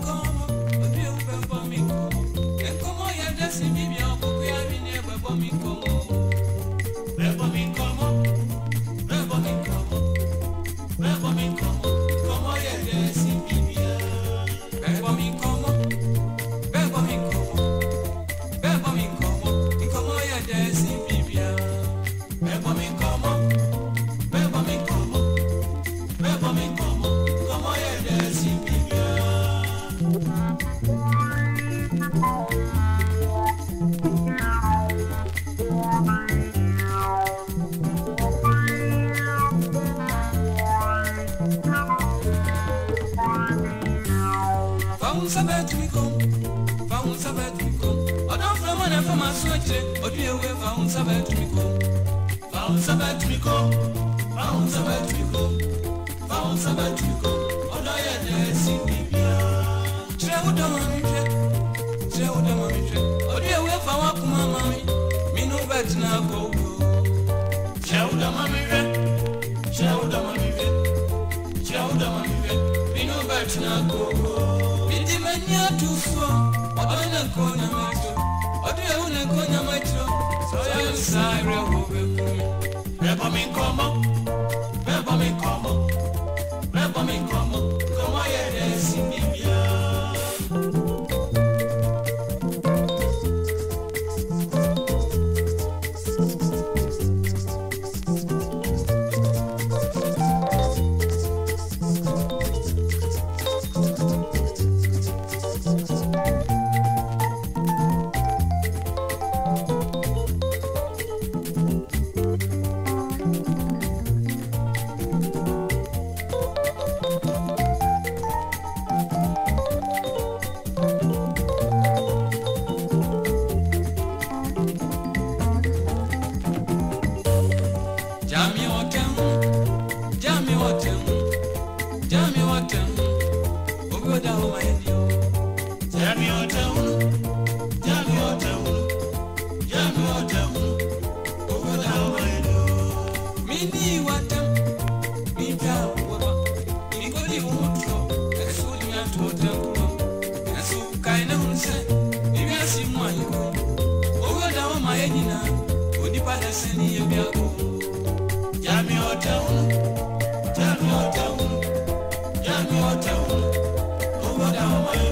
come. fahun sábẹ́ tumi kó ọ̀dọ́ fúnamọ́ náà fọ́ máa sún kó fahun sábẹ́ tumi kó fahun sábẹ́ tumi kó fahun sábẹ́ tumi kó ọ̀dọ́ yẹn ní ẹ̀sìn bíbí á. tìrẹ wù dọ́ mọ́ mi tẹ tìrẹ wù dọ́ mọ́ mi tẹ ọdún ewé fahun mi minú bẹ́ẹ̀ tí náà kó wù. tìrẹ wù dọ́ mọ́ mi tẹ tìrẹ wù dọ́ mọ́ mi tẹ tìrẹ wù dọ́ i macho ọdún ẹ̀hún nà nkona go down, over down.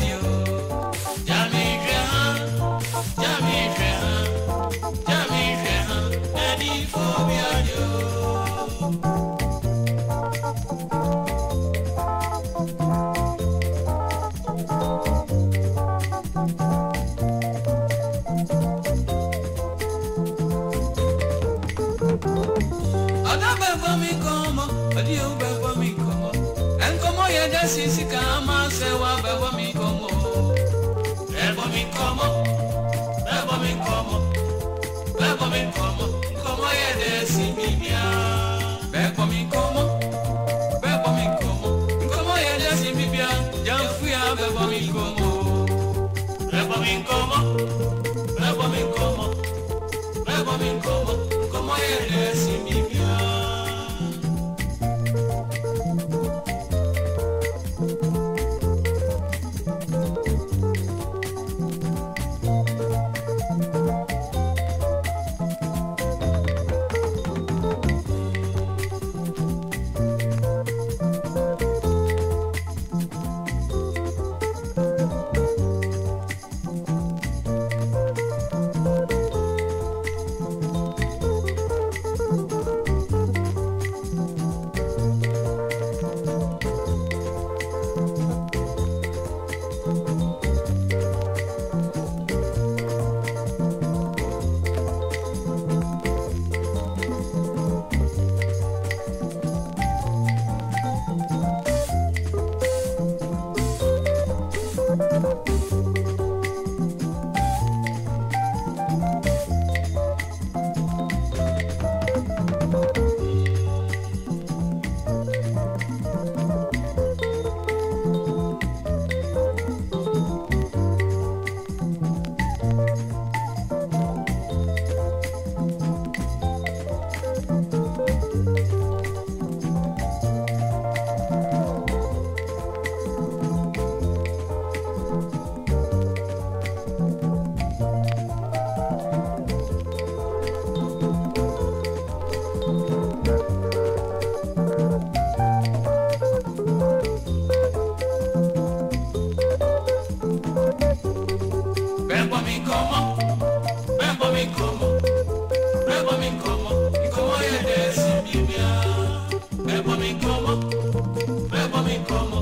ni o. Já mi ìfẹ́ hàn, já mi ìfẹ́ hàn, já mi ìfẹ́ hàn, ẹni fòmíà ni o. Ọdí òun bẹ̀ fọ́ mi kọ̀ mọ́, nkọmọ bẹ́ẹ̀ mi nkọmọ bẹ́ẹ̀ mi nkọmọ nkọmọ yẹ dẹ́ sí mi bíá. bẹ́ẹ̀ mi nkọmọ bẹ́ẹ̀ bọ́ mi nkọmọ nkọmọ yẹ mi bíá jẹun mi nkọmọ homem como